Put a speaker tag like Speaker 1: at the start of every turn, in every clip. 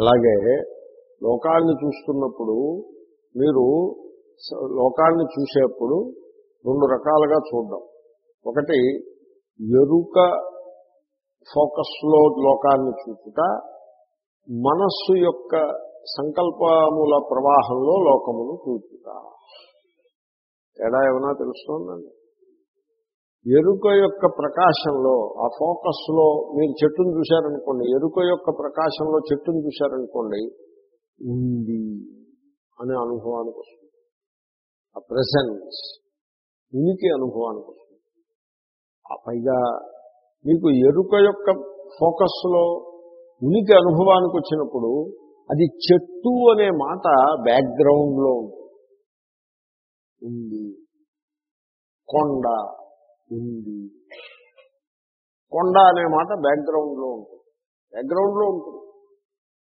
Speaker 1: అలాగే లోకాన్ని చూస్తున్నప్పుడు మీరు లోకాన్ని చూసేప్పుడు రెండు రకాలుగా చూద్దాం ఒకటి ఎరుక ఫోకస్లో లోకాన్ని చూచుట మనస్సు యొక్క సంకల్పముల ప్రవాహంలో లోకమును చూచుట. తేడా ఏమైనా తెలుస్తోందండి? ఎరుక యొక్క ప్రకాశంలో ఆ ఫోకస్లో మీరు చెట్టును చూశారనుకోండి ఎరుక యొక్క ప్రకాశంలో చెట్టును చూశారనుకోండి ఉంది అనే అనుభవానికి వస్తుంది. ఆ ప్రెసెన్స్ ఉనికి అనుభవానికి వస్తుంది. ఆ పైగా మీకు ఎరుక యొక్క ఫోకస్లో ఉనికి అనుభవానికి వచ్చినప్పుడు అది చెట్టు అనే మాట బ్యాక్గ్రౌండ్లో ఉంది. కొండ ఉంది. కొండ అనే మాట బ్యాక్గ్రౌండ్లో ఉంటుంది. బ్యాక్గ్రౌండ్లో ఉంటుంది.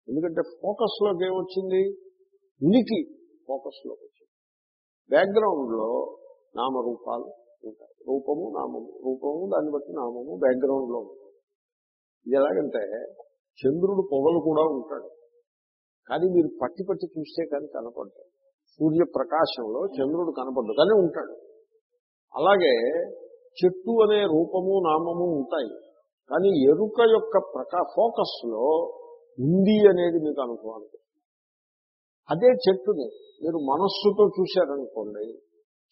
Speaker 1: ఎందుకంటే ఫోకస్లోకి ఏమొచ్చింది? ఉనికి ఫోకస్లోకి వచ్చింది. బ్యాక్గ్రౌండ్లో నామరూపాలు ఉంటాయి. రూపము నామము. రూపము దాన్ని బట్టి నామము బ్యాక్గ్రౌండ్లో ఉంటుంది. ఇది ఎలాగంటే చంద్రుడు పొగలు కూడా ఉంటాడు. కానీ మీరు పట్టి పట్టి చూస్తే కానీ కనపడ్డాడు సూర్యప్రకాశంలో చంద్రుడు కనపడ్డు కానీ ఉంటాడు. అలాగే చెట్టు అనే రూపము నామము ఉంటాయి. కానీ ఎరుక యొక్క ప్రకా ఫోకస్లో ఉంది అనేది మీకు అనుభవానికి అదే చెట్టుని మీరు మనస్సుతో చూశారనుకోండి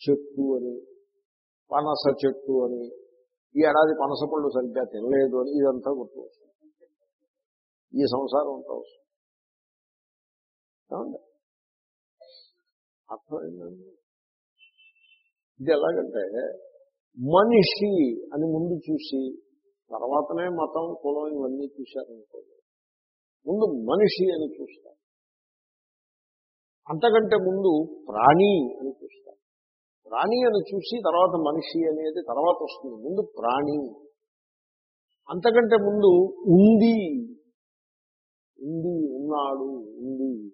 Speaker 1: చెట్టు అని పనస చెట్టు అని ఈ ఏడాది పనస పళ్ళు సరిగ్గా తినలేదు అని ఇదంతా గుర్తు ఈ సంసారం అంతా వస్తుంది. ఏమండి? అర్థమైందండి? ఇది ఎలాగంటే మనిషి అని ముందు చూసి తర్వాతనే మతం కులం ఇవన్నీ చూశారనుకోండి. ముందు మనిషి అని చూస్తారు. అంతకంటే ముందు ప్రాణి అని చూస్తారు. ప్రాణి అని చూసి తర్వాత మనిషి అనేది తర్వాత వస్తుంది. ముందు ప్రాణి. అంతకంటే ముందు ఉంది. ఉంది ఉన్నాడు ఉంది.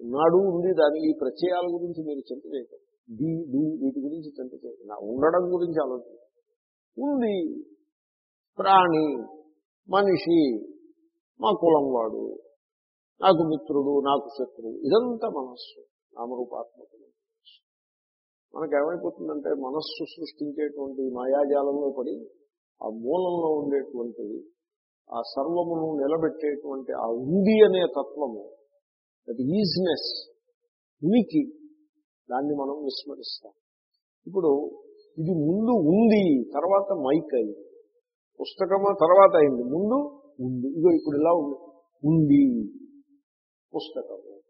Speaker 1: ఉన్నాడు ఉంది దాని ఈ ప్రత్యయాల గురించి మీరు చింత చేయకండి. డి డు వీటి గురించి చింత నా ఉండడం గురించి ఆలోచన. ఉంది. ప్రాణి మనిషి మా కులం వాడు నాకు మిత్రుడు నాకు శత్రువు ఇదంతా మనస్సు నామరూపాత్మకమైన మనస్సు మనకేమైపోతుందంటే మనస్సు సృష్టించేటువంటి మాయాజాలంలో పడి ఆ మూలంలో ఉండేటువంటి ఆ సర్వమును నిలబెట్టేటువంటి ఆ ఉంది అనే తత్వము దట్ ఈజినెస్ ఉనికి దాన్ని మనం విస్మరిస్తాం. ఇప్పుడు ఇది ముందు ఉంది తర్వాత మైక్ అయింది. పుస్తకము తర్వాత అయింది? ముందు ఉంది. ఇగో ఇప్పుడు ఇలా ఉంది. ఉంది. పుస్తకము.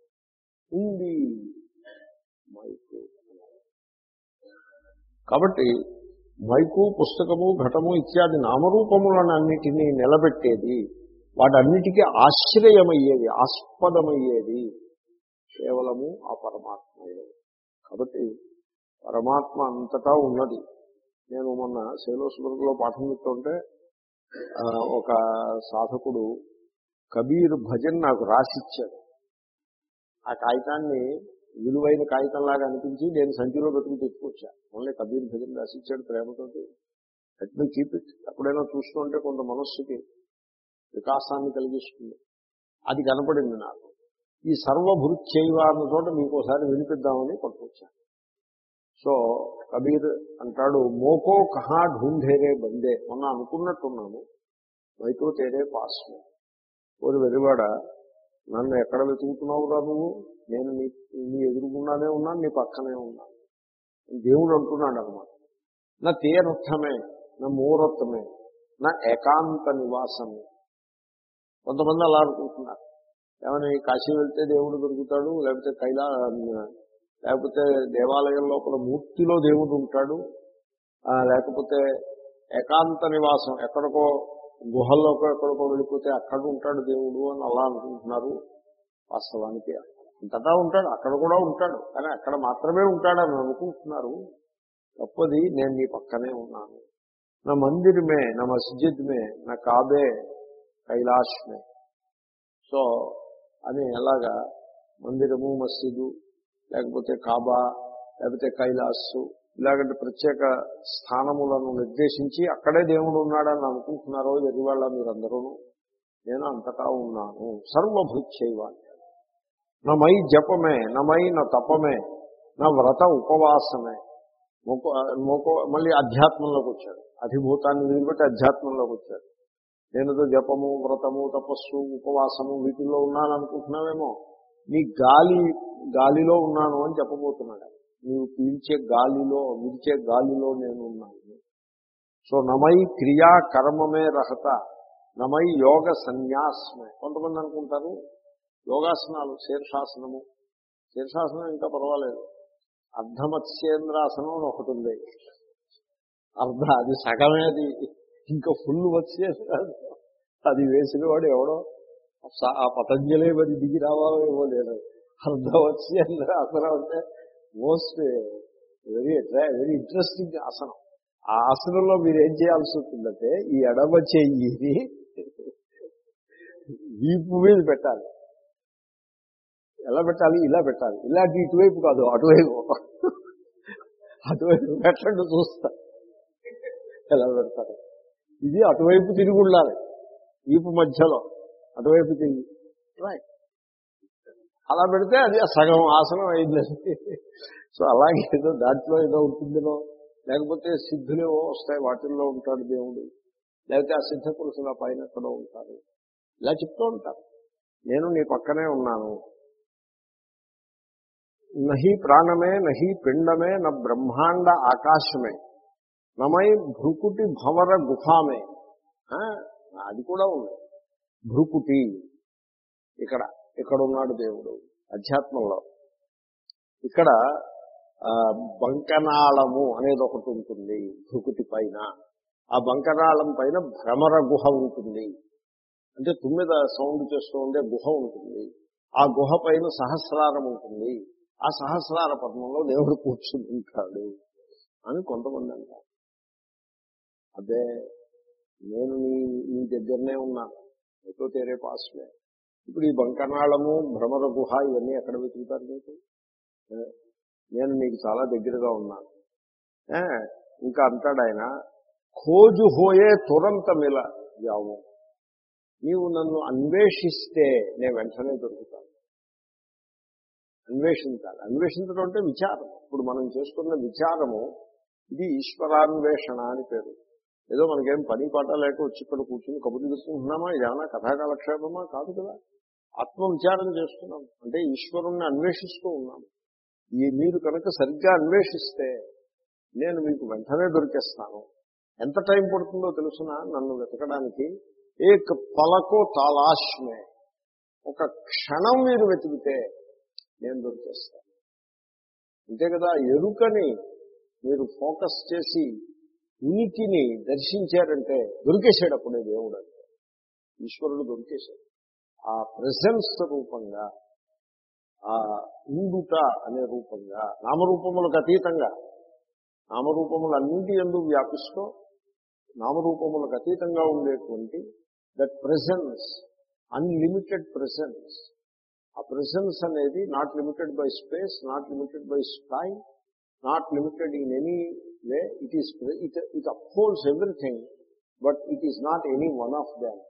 Speaker 1: ఉంది. మైకు. కాబట్టి మైకు పుస్తకము ఘటము ఇత్యాది నామరూపములనన్నిటినీ నిలబెట్టేది వాటన్నిటికీ ఆశ్రయమయ్యేది ఆస్పదమయ్యేది కేవలము ఆ పరమాత్మయే. కాబట్టి పరమాత్మ అంతటా ఉన్నది. నేను మొన్న శైలోస్వర్గంలో పాఠం చెప్తుంటే ఒక సాధకుడు కబీర్ భజన్ నాకు రాసిచ్చాడు. ఆ కాగితాన్ని విలువైన కాగితంలాగా అనిపించి నేను సంచిలో పెట్టుకుని తెచ్చుకొచ్చా ఓన్లీ కబీర్ భజన్ రాసిచ్చాడు ప్రేమతోటి. లెట్ మీ కీప్ ఇట్ ఎప్పుడైనా చూస్తుంటే కొంత మనస్సుకి వికాసాన్ని కలిగిస్తుంది. అది కనపడింది నాకు. ఈ సర్వభృత్యైవ అన్న చోట మీకు ఒకసారి వినిపిద్దామని పట్టుకొచ్చాను. సో కబీర్ అంటాడు మోకో కహా ఢూంఢేరే బందే. మొన్న అనుకున్నట్టున్నాను వైతో తేరే పాస్మే. ఓరి వెరివాడ నన్ను ఎక్కడ వెతుకుతున్నావురా నువ్వు? నేను నీ నీ ఎదురుకుండానే ఉన్నాను నీ పక్కనే ఉన్నాను. దేవుడు అంటున్నాడు అనమాట నా తీరథమే నా మూరత్వమే నా ఏకాంత నివాసమే. కొంతమంది అలా అనుకుంటున్నారు. ఏమని కాశీ వెళ్తే దేవుడు దొరుకుతాడు లేకపోతే కైలా లేకపోతే దేవాలయం లోపల మూర్తిలో దేవుడు ఉంటాడు లేకపోతే ఏకాంత నివాసం ఎక్కడికో గుహల్లోకో ఎక్కడికో వెళ్ళిపోతే అక్కడ ఉంటాడు దేవుడు అని అలా అనుకుంటున్నారు వాస్తవానికి. అంతటా ఉంటాడు అక్కడ కూడా ఉంటాడు కానీ అక్కడ మాత్రమే ఉంటాడని అనుకుంటున్నారు. తప్పది నేను నీ పక్కనే ఉన్నాను. నా మందిర్ మే నా మస్జిద్ మే నా కాబే కైలాష్ మే. సో అని ఎలాగా మందిరము మసీదు లేకపోతే కాబా లేకపోతే కైలాసు ఇలాగంటి ప్రత్యేక స్థానములను నిర్దేశించి అక్కడే దేవుడు ఉన్నాడని అనుకుంటున్నారో ఎదివాళ్ళ మీరందరూ నేను అంతటా ఉన్నాను. సర్వభృత్యైవ నా నమై జపమే నమై నా తపమే నా వ్రత ఉపవాసమే. మొక్క మొక్క మళ్ళీ అధ్యాత్మంలోకి వచ్చాడు. అధిభూతాన్ని వదిలిపెట్టి అధ్యాత్మంలోకి వచ్చాడు. నేను జపము వ్రతము తపస్సు ఉపవాసము వీటిల్లో ఉన్నాను అనుకుంటున్నావేమో నీ గాలి గాలిలో ఉన్నాను అని చెప్పబోతున్నాడు. నీవు పీల్చే గాలిలో విడిచే గాలిలో నేను ఉన్నాను. సో నమై క్రియా కర్మమే రహత నమై యోగ సన్యాసమే. కొంతమంది అనుకుంటారు యోగాసనాలు శీర్షాసనము. శీర్షాసనం ఇంకా పర్వాలేదు. అర్ధమత్స్యేంద్రాసనం అని ఒకటి ఉంది. అర్ధ అది సగమే అది ఇంకా ఫుల్ వచ్చేస్తాడు అది వేసిన వాడు ఎవడో? ఆ పతంజలి మరి దిగి రావాలో ఏమో లేదు. అర్ధ ఆసనం అంటే మోస్ట్ వెరీ వెరీ ఇంట్రెస్టింగ్ ఆసనం. ఆ ఆసనంలో మీరు ఏం చేయాల్సి ఉంటుందంటే ఈ ఎడమ చెయ్యిని వీపు మీద పెట్టాలి. ఎలా పెట్టాలి? ఇలా పెట్టాలి. ఇలాంటి ఇటువైపు కాదు అటువైపు. అటువైపు పెట్టండి చూస్తా. ఎలా పెడతారు? ఇది అటువైపు తిరిగి ఉండాలి. వీపు మధ్యలో అటువైపు తిరిగి. రైట్ అలా పెడితే అది ఆ సగం ఆసనం అయిందండి సో అలాగే ఏదో దాంట్లో ఏదో ఉంటుందనో లేకపోతే సిద్ధులేవో వస్తాయి వాటిల్లో ఉంటాడు దేవుడు. లేకపోతే ఆ సిద్ధ పురుషుల పైన ఎక్కడో ఉంటారు ఇలా చెప్తూ ఉంటారు. నేను నీ పక్కనే ఉన్నాను. నహి ప్రాణమే నహి పిండమే న బ్రహ్మాండ ఆకాశమే. నమై భృకుటి భవర గుహామే. అది కూడా ఉంది. భృకుటి ఇక్కడ ఇక్కడ ఉన్నాడు దేవుడు అధ్యాత్మంలో. ఇక్కడ బంకనాళము అనేది ఒకటి ఉంటుంది భృకుటి పైన. ఆ బంకనాళం పైన భ్రమర గుహ ఉంటుంది. అంటే తుమ్మిద సౌండ్ చేస్తూ ఉండే గుహ ఉంటుంది. ఆ గుహ పైన సహస్రారం ఉంటుంది. ఆ సహస్రార పద్మంలో దేవుడు కూర్చుని ఉంటాడు అని కొంతమంది అంటారు. అదే నేను నీ నీ దగ్గరనే ఉన్నాను ఎటో తేరే పాస్లే ఇప్పుడు ఈ బంకనాళము భ్రమర గుహ ఇవన్నీ ఎక్కడ వెతుకుతారు మీకు నేను నీకు చాలా దగ్గరగా ఉన్నాను ఇంకా అంటాడు ఆయన ఖోజు హోయే తురంత మిల యావు. నీవు నన్ను అన్వేషిస్తే నేను వెంటనే దొరుకుతాను. అన్వేషించాలి. అన్వేషించడం అంటే విచారం. ఇప్పుడు మనం చేసుకున్న విచారము ఇది ఈశ్వరాన్వేషణ అని పేరు. ఏదో మనకేం పని పాట లేక వచ్చి ఇక్కడ కూర్చుని కబుర్లు చెప్పుకుంటున్నామా ఇదేమన్నా కథాకాలక్షేపమా? కాదు కదా. ఆత్మ విచారం చేస్తున్నాం. అంటే ఈశ్వరుణ్ణి అన్వేషిస్తూ ఉన్నాము ఈ మీరు కనుక సరిగ్గా అన్వేషిస్తే నేను మీకు వెంటనే దొరికేస్తాను. ఎంత టైం పడుతుందో తెలుసిన? నన్ను వెతకడానికి ఏక్ పలకో తాలాష్మే ఒక క్షణం మీరు వెతికితే నేను దొరికేస్తాను. అంతే కదా ఎరుకని మీరు ఫోకస్ చేసి ఉనికిని దర్శించారంటే దొరికేశాడు అప్పుడే దేవుడు అంటే. ఈశ్వరుడు దొరికేశాడు. ఆ ప్రజెన్స్ రూపంగా ఆ ఉండుట అనే రూపంగా నామరూపములకు అతీతంగా నామరూపములన్నింటి ఎందు వ్యాపిస్తూ నామరూపములకు అతీతంగా ఉండేటువంటి దట్ ప్రెసెన్స్ అన్లిమిటెడ్ ప్రెసెన్స్ ఆ ప్రెసెన్స్ అనేది not limited by space not limited by time not limited in any way it is it it upholds everything but it is not any one of them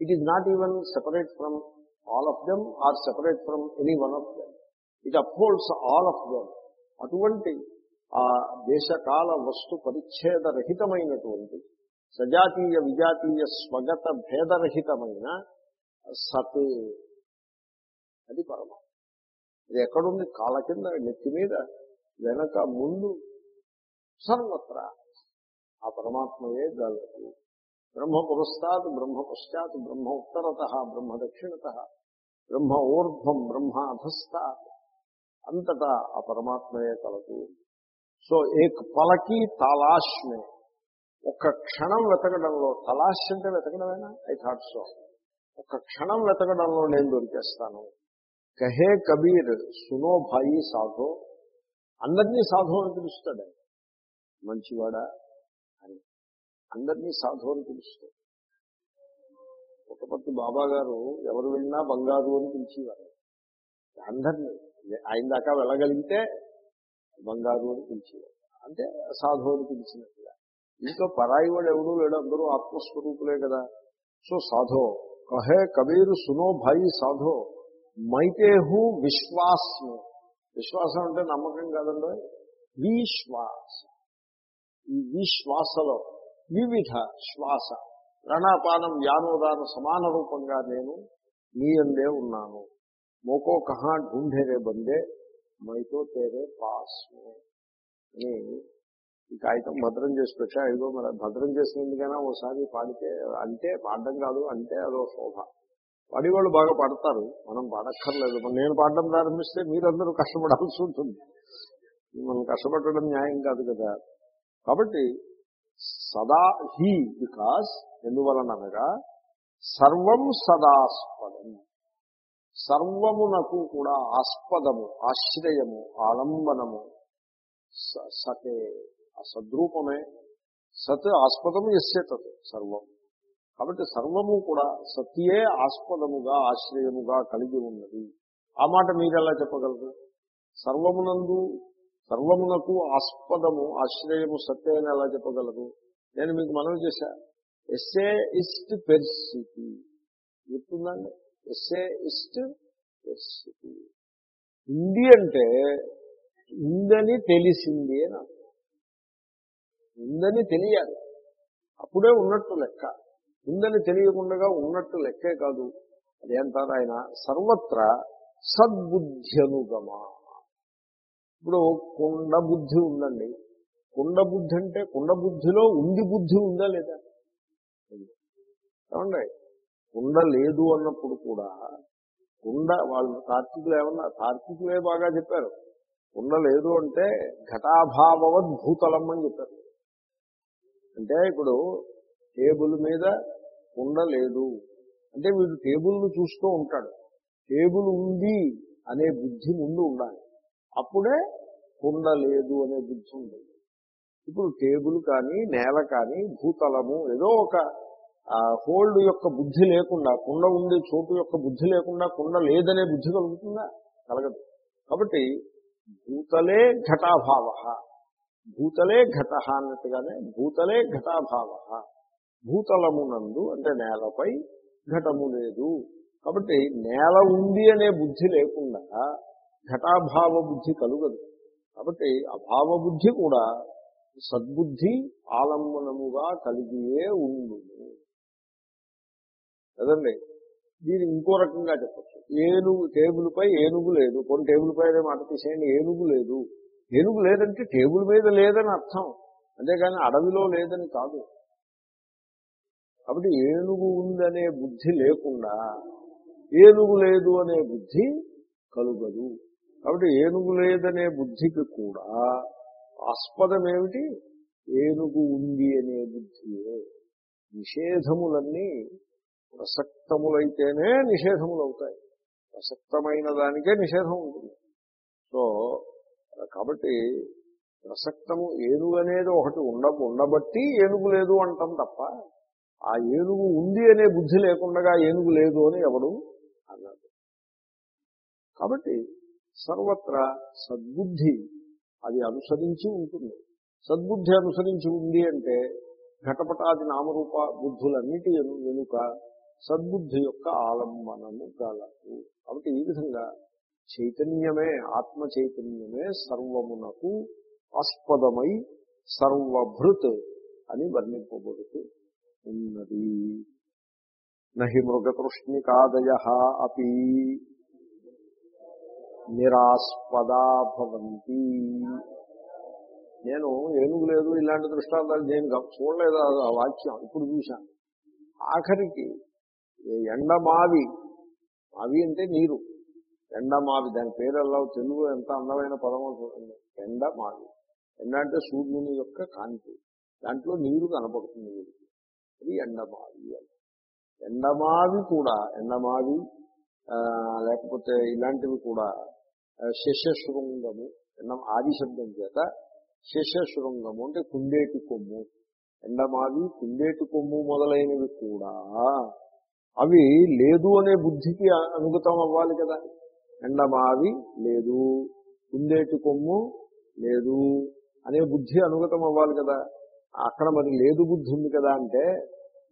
Speaker 1: it is not even separate from all of them are separate from any one of them it upholds all of them అటువంటి ఆ దేశకాల వస్తు పరిచ్ఛేదరహితమైనటువంటి సజాతీయ విజాతీయ స్వగత భేదరహితమైన సత్. అది పరమాత్మ ఇది ఎక్కడుంది? కాళ్ళ కింద నెత్తి మీద. వెనక ముందు సర్వత్ర ఆ పరమాత్మయే గలదు బ్రహ్మ పురస్తాత్ బ్రహ్మ పశ్చాత్ బ్రహ్మ ఉత్తరత బ్రహ్మ దక్షిణత బ్రహ్మ ఊర్ధ్వం బ్రహ్మ అధస్తాత్ అంతటా ఆ పరమాత్మయే కలదు సో ఏక్ పలకి తాలాష్మే ఒక్క క్షణం వెతకడంలో తలాష్ అంటే వెతకడమేనా? I thought so. ఒక్క క్షణం వెతకడంలో నేను దొరికేస్తాను. కహే కబీర్ సునో భాయి సాధో. అందరినీ సాధు అని పిలుస్తాడు ఆయన. మంచివాడా? అని. అందరినీ సాధు అని పిలుస్తాడు. పుట్టపర్తి బాబా గారు ఎవరు వెళ్ళినా బంగారు అని పిలిచేవారు. అందరినీ. ఆయన దాకా వెళ్ళగలిగితే బంగారు అని పిలిచేవారు. అంటే సాధు అని పిలిచినట్టుగా. ఇంట్లో పరాయి వాడు ఎవడు లేడు అందరూ ఆత్మస్వరూపులే కదా. సో సాధో కహే కబీరు సునో భాయి సాధో మైతేహు విశ్వాసం విశ్వాసం అంటే నమ్మకం కాదండి. విశ్వాస. ఈ విశ్వాసలో వివిధ శ్వాస. ప్రాణాపానం యానోదాన సమాన రూపంగా నేను నీ అందే ఉన్నాను. మోకో కహా ఢూంఢేరే బందే మైతో తేరే పాస్ అని ఈ కాగితం భద్రం చేసి పెట్టా. ఇదిగో మరి భద్రం చేసినందుకైనా ఓసారి పాడితే అంటే పాడడం కాదు అంటే అదో శోభ. పాడేవాళ్ళు బాగా పాడతారు. మనం పాడక్కర్లేదు. నేను పాడడం ప్రారంభిస్తే మీరందరూ కష్టపడాల్సి ఉంటుంది. మనం కష్టపడడం న్యాయం కాదు కదా. కాబట్టి సదా హీ బికాస్ ఎందువలనగా సర్వం సదాస్పదం సర్వమునకు కూడా ఆస్పదము ఆశ్రయము ఆలంబనము స- సతే సద్రూపమే సత్ ఆస్పదము ఎస్సే తత్ సర్వం. కాబట్టి సర్వము కూడా సత్యే ఆస్పదముగా ఆశ్రయముగా కలిగి ఉన్నది. ఆ మాట మీరెలా చెప్పగలరు? సర్వమునందు సర్వమునకు ఆస్పదము ఆశ్రయము సత్య అని ఎలా చెప్పగలరు? నేను మీకు మనవి చేశా. ఎస్ఏ ఇస్ట్ పెర్సిటీ గుర్తుందండి? ఎస్ఏ ఇస్ట్ పెర్సిటీ ఉంది అంటే ఉందని తెలిసింది అని అర్థం. ఉందని తెలియాలి. అప్పుడే ఉన్నట్టు లెక్క. ఉందని తెలియకుండా ఉన్నట్టు లెక్కే కాదు. అదేంటారు ఆయన? సర్వత్రా సద్బుద్ధ్యనుగమ. ఇప్పుడు కుండ బుద్ధి ఉందండి. కుండ బుద్ధి అంటే కుండ బుద్ధిలో ఉంది బుద్ధి ఉందా లేదా? ఉంది. ఏమండి? కుండ లేదు అన్నప్పుడు కూడా కుండ వాళ్ళు తార్కికులు ఏమన్నా తార్కికులే బాగా చెప్పారు. కుండ లేదు అంటే ఘటాభావవద్ అని చెప్పారు. అంటే ఇప్పుడు టేబుల్ మీద ఉండలేదు. అంటే వీడు టేబుల్ను చూస్తూ ఉంటాడు. టేబుల్ ఉంది అనే బుద్ధి ముందు ఉండాలి. అప్పుడే కుండ లేదు అనే బుద్ధి ఉండదు ఇప్పుడు టేబుల్ కానీ నేల కానీ భూతలము ఏదో ఒక హోల్డ్ యొక్క బుద్ధి లేకుండా కుండ ఉండే చోటు యొక్క బుద్ధి లేకుండా కుండ లేదనే బుద్ధి కలుగుతుందా? కలగదు. కాబట్టి భూతలే ఘటాభావ. భూతలే ఘట అన్నట్టుగానే భూతలే ఘటాభావ. భూతలమునందు అంటే నేలపై ఘటము లేదు. కాబట్టి నేల ఉంది అనే బుద్ధి లేకుండా ఘటాభావ బుద్ధి కలుగదు. కాబట్టి అభావ బుద్ధి కూడా సద్బుద్ధి ఆలంబనముగా కలిగియే ఉండు కదండి? దీన్ని ఇంకో రకంగా చెప్పచ్చు. ఏనుగు టేబుల్ పై ఏనుగు లేదు. కొన్ని టేబుల్ పై అనే మాట తీసేయండి. ఏనుగు లేదు. ఏనుగు లేదంటే టేబుల్ మీద లేదని అర్థం. అంతేగాని అడవిలో లేదని కాదు. కాబట్టి ఏనుగు ఉందనే బుద్ధి లేకుండా ఏనుగు లేదు అనే బుద్ధి కలుగదు. కాబట్టి ఏనుగు లేదనే బుద్ధికి కూడా ఆస్పదం ఏమిటి ఏనుగు ఉంది అనే బుద్ధియే. నిషేధములన్నీ ప్రసక్తములైతేనే నిషేధములు అవుతాయి ప్రసక్తమైన దానికే నిషేధం ఉంటుంది. సో కాబట్టి ప్రసక్తము ఏనుగు అనేది ఒకటి ఉండ ఉండబట్టి ఏనుగు లేదు అంటాం తప్ప ఆ ఏనుగు ఉంది అనే బుద్ధి లేకుండా ఏనుగు లేదు అని ఎవడు అన్నాడు కాబట్టి సర్వత్రా సద్బుద్ధి అది అనుసరించి ఉంటుంది. సద్బుద్ధి అనుసరించి ఉంది అంటే ఘటపటాది నామరూప బుద్ధులన్నిటి వెనుక సద్బుద్ధి యొక్క ఆలంబనము గలదు. కాబట్టి ఈ విధంగా చైతన్యమే ఆత్మ చైతన్యమే సర్వమునకు ఆస్పదమై సర్వభృత్ అని వర్ణింపబడుతుంది. ఉన్నది. నహి మృగతృష్ణికాదయ అపి నిరాస్పదా భవంతి. నేను ఏనుగు లేదు ఇలాంటి దృష్టాంతాలు నేను గమ- చూడలేదు? ఆ- వాక్యం ఇప్పుడు చూశాను. ఆఖరికి ఎండమావి మావి అంటే నీరు. ఎండమావి దాని పేరు ఎలా తెలుగు ఎంత అందమైన పదమో చూడండి ఎండమావి ఎండ అంటే సూర్యుని యొక్క కాంతి. దాంట్లో నీరు కనపడుతుంది. వీడికి అది ఎండమావి అని. ఎండమావి కూడా ఎండమావి లేకపోతే ఇలాంటివి కూడా శేషశృంగము ఎండ ఆది శబ్దం చేత శేషశృంగము అంటే కుందేటి కొమ్ము. ఎండమావి కుందేటి కొమ్ము మొదలైనవి కూడా అవి లేదు అనే బుద్ధికి అనుగతం అవ్వాలి కదా. ఎండమావి లేదు కుందేటి కొమ్ము లేదు అనే బుద్ధి అనుగతం అవ్వాలి కదా. అక్కడ మరి లేదు బుద్ధి ఉంది కదా అంటే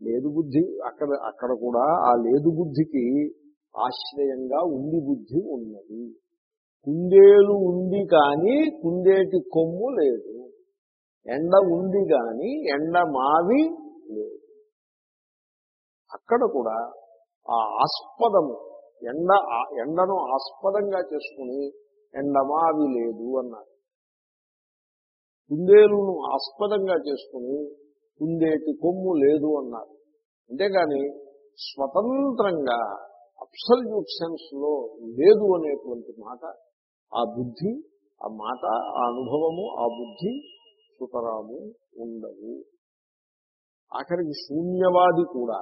Speaker 1: లేదు బుద్ధి అక్కడ అక్కడ కూడా ఆ లేదు బుద్ధికి ఆశ్రయంగా ఉంది బుద్ధి ఉన్నది. కుందేలు ఉంది కానీ కుందేటి కొమ్ము లేదు. ఎండ ఉంది కానీ ఎండ మావి లేదు. అక్కడ కూడా ఆ ఆస్పదము ఎండ ఎండను ఆస్పదంగా చేసుకుని ఎండమావి లేదు అన్నారు. కుందేలును ఆస్పదంగా చేసుకుని కుందేటి కొమ్ము లేదు అన్నారు. అంతేగాని స్వతంత్రంగా అబ్సల్యూట్ సెన్స్లో లేదు అనేటువంటి మాట ఆ బుద్ధి ఆ మాట ఆ అనుభవము ఆ బుద్ధి సుతరాము ఉండవు ఆఖరికి శూన్యవాది కూడా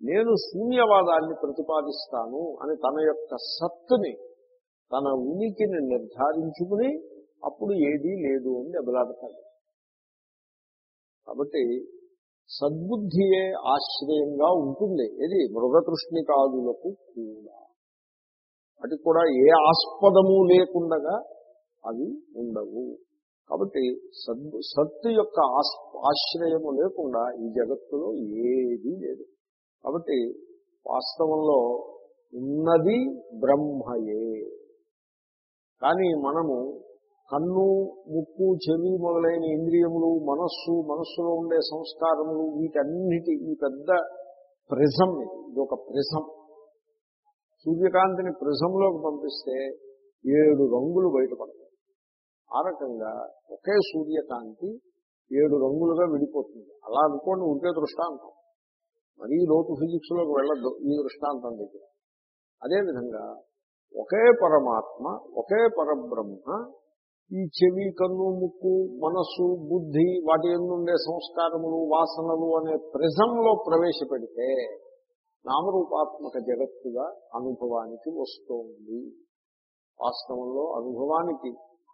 Speaker 1: నేను శూన్యవాదాన్ని ప్రతిపాదిస్తాను అని తన యొక్క సత్తుని తన ఉనికిని నిర్ధారించుకుని అప్పుడు ఏదీ లేదు అని దెబ్బలాడతాడు. కాబట్టి సద్బుద్ధియే ఆశ్రయంగా ఉంటుంది. ఏది? మృగతృష్ణి కాదులకు కూడా. అది కూడా ఏ ఆస్పదము లేకుండగా అవి ఉండవు. కాబట్టి సద్ సత్తు యొక్క ఆస్ ఆశ్రయము లేకుండా ఈ జగత్తులో ఏదీ లేదు. కాబట్టి వాస్తవంలో ఉన్నది బ్రహ్మయే. కానీ మనము కన్ను ముక్కు చెవి మొదలైన ఇంద్రియములు మనస్సు మనస్సులో ఉండే సంస్కారములు వీటన్నిటి ఈ పెద్ద ప్రిజం ఇది. ఒక ప్రిజం. సూర్యకాంతిని ప్రిజంలోకి పంపిస్తే ఏడు రంగులు బయటపడతాయి. ఆ రకంగా ఒకే సూర్యకాంతి ఏడు రంగులుగా విడిపోతుంది. అలా అనుకోండి ఉంటే దృష్టాంతం. మరీ లోతు ఫిజిక్స్లోకి వెళ్ళద్దు ఈ దృష్టాంతం దగ్గర. అదేవిధంగా ఒకే పరమాత్మ ఒకే పరబ్రహ్మ ఈ చెవి కన్ను ముక్కు మనస్సు బుద్ధి వాటి ఉండే సంస్కారములు వాసనలు అనే ప్రిజంలో ప్రవేశపెడితే నామరూపాత్మక జగత్తుగా అనుభవానికి వస్తోంది. వాస్తవంలో అనుభవానికి.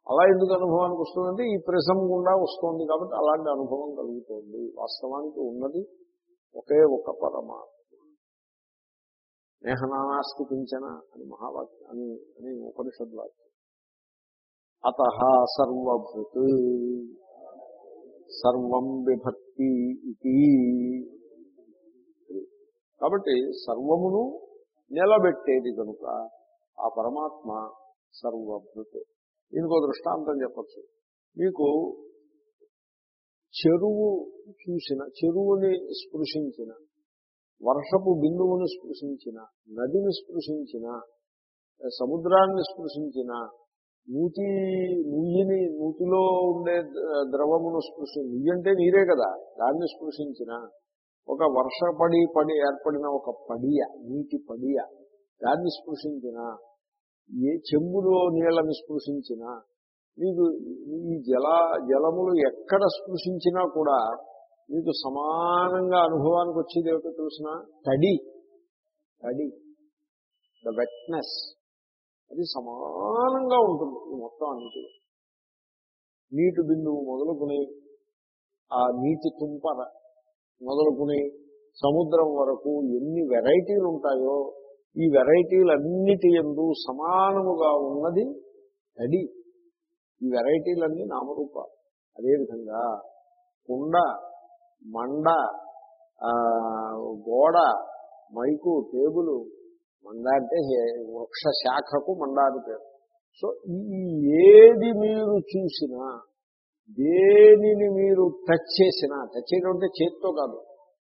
Speaker 1: అలా ఎందుకు అనుభవానికి వస్తుందంటే ఈ ప్రిజం గుండా వస్తుంది కాబట్టి అలాంటి అనుభవం కలుగుతోంది. వాస్తవానికి ఉన్నది ఒకే ఒక పరమాత్మ. నేహనానాస్తి కించన అని మహావాక్యం అని అని ఉపనిషద్వాక్యం. అత సర్వభృత్ సర్వం విభక్తి ఇది. కాబట్టి సర్వమును నిలబెట్టేది కనుక ఆ పరమాత్మ సర్వభృత్. దీనికి దృష్టాంతం చెప్పచ్చు. మీకు చెరువు చూసిన చెరువుని స్పృశించిన వర్షపు బిందువుని స్పృశించిన నదిని స్పృశించిన సముద్రాన్ని స్పృశించిన నూతి నుయ్యిని నూతిలో ఉండే ద్రవమును స్పృశి నుయ్యి అంటే నీరే కదా. దాన్ని స్పృశించిన ఒక వర్షపడి పడి ఏర్పడిన ఒక పడియ నీటి పడియ దాన్ని స్పృశించిన ఏ చెంబులో నీళ్ళని స్పృశించిన మీకు ఈ జల జలములు ఎక్కడ స్పృశించినా కూడా మీకు సమానంగా అనుభవానికి వచ్చేది ఏమిటో తెలిసిన? తడి. తడి. ద వెట్నెస్ అది సమానంగా ఉంటుంది ఈ మొత్తం అన్నిటిలో. నీటి బిందువు మొదలుకుని ఆ నీటి తుంపర మొదలుకుని సముద్రం వరకు ఎన్ని వెరైటీలు ఉంటాయో ఈ వెరైటీలన్నిటి ఎందు సమానముగా ఉన్నది తడి ఈ వెరైటీలన్నీ నామరూపాలు అదేవిధంగా కుండ మండ గోడ మైకు టేబుల్ మండ అంటే వృక్ష శాఖకు మండ పేరు. సో ఈ ఏది మీరు చూసినా దేనిని మీరు టచ్ చేసినా టచ్ చేయడం అంటే చేతితో కాదు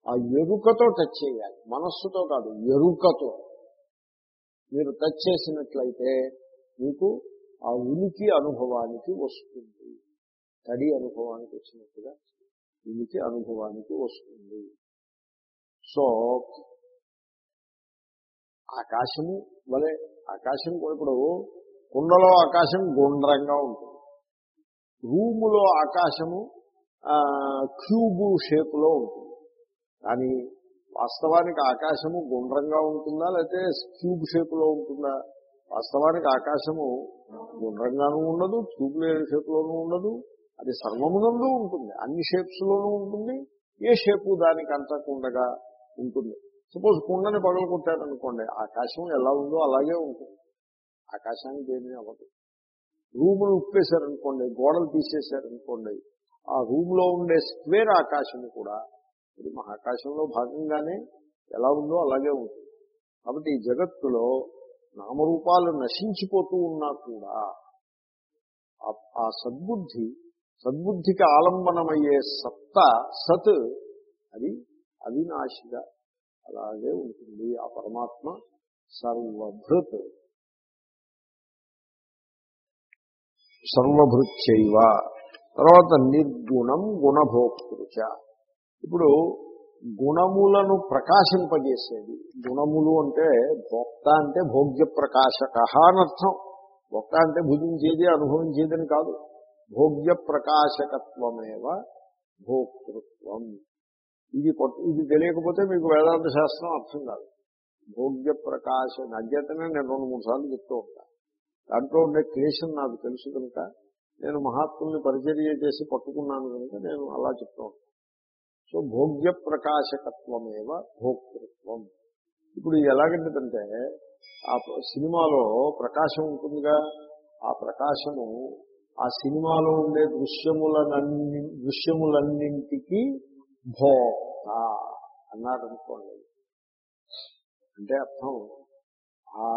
Speaker 1: ఆ ఎరుకతో టచ్ చేయాలి మనస్సుతో కాదు ఎరుకతో. మీరు టచ్ చేసినట్లయితే మీకు ఆ ఉనికి అనుభవానికి వస్తుంది. తడి అనుభవానికి వచ్చినట్టుగా ఉనికి అనుభవానికి వస్తుంది. సో ఆకాశము వలె ఆకాశం కూడా ఇప్పుడు కుండలో ఆకాశం గుండ్రంగా ఉంటుంది. రూములో ఆకాశము క్యూబు షేపులో ఉంటుంది. కానీ వాస్తవానికి ఆకాశము గుండ్రంగా ఉంటుందా లేకపోతే క్యూబ్ షేపులో ఉంటుందా? వాస్తవానికి ఆకాశము గుండ్రంగానూ ఉండదు క్యూబ్ షేపులోనూ ఉండదు అది సర్వమునందు ఉంటుంది అన్ని షేప్స్లోనూ ఉంటుంది ఏ షేపు దానికి అంతకుండగా ఉంటుంది? సపోజ్ కుండని పగలగొట్టారనుకోండి ఆకాశం ఎలా ఉందో అలాగే ఉంటుంది. ఆకాశానికి ఏమీ అవ్వదు. రూములు ఉప్పేశారనుకోండి గోడలు తీసేశారనుకోండి ఆ రూమ్లో ఉండే స్క్వేర్ ఆకాశం కూడా ఇది మహాకాశంలో భాగంగానే ఎలా ఉందో అలాగే ఉంటుంది. కాబట్టి ఈ జగత్తులో నామరూపాలు నశించిపోతూ ఉన్నా కూడా ఆ- సద్బుద్ధి సద్బుద్ధికి ఆలంబనమయ్యే సత్త సత్ అది అవినాశిగా అలాగే ఉంటుంది. ఆ పరమాత్మ సర్వభృత్. సర్వభృత్యవ. తర్వాత నిర్గుణం గుణభోక్తృచ. ఇప్పుడు గుణములను ప్రకాశింపజేసేది. గుణములు అంటే భోక్త అంటే భోగ్య ప్రకాశక అనర్థం భోక్త అంటే భుజించేది అనుభవించేదని కాదు. భోగ్య ప్రకాశకత్వమేవ భోక్తృత్వం. ఇది ఇది తెలియకపోతే మీకు వేదాంత శాస్త్రం అర్థం కాదు. భోగ్య ప్రకాశ నగ్యతనే నేను రెండు మూడు సార్లు చెప్తూ ఉంటాను దాంట్లో ఉండే క్లేశం నాకు తెలుసు కనుక నేను మహాత్ముల్ని పరిచర్య చేసి పట్టుకున్నాను కనుక నేను అలా చెప్తూ ఉంటాను సో భోగ్య ప్రకాశకత్వమేవ భోక్తృత్వం. ఇప్పుడు ఇది ఎలాగంటుందంటే ఆ సినిమాలో ప్రకాశం ఉంటుందిగా. ఆ ప్రకాశము ఆ సినిమాలో ఉండే దృశ్యములనన్ని దృశ్యములన్నింటికి భోక్త అన్నారనుకోండి. అంటే అర్థం. ఆ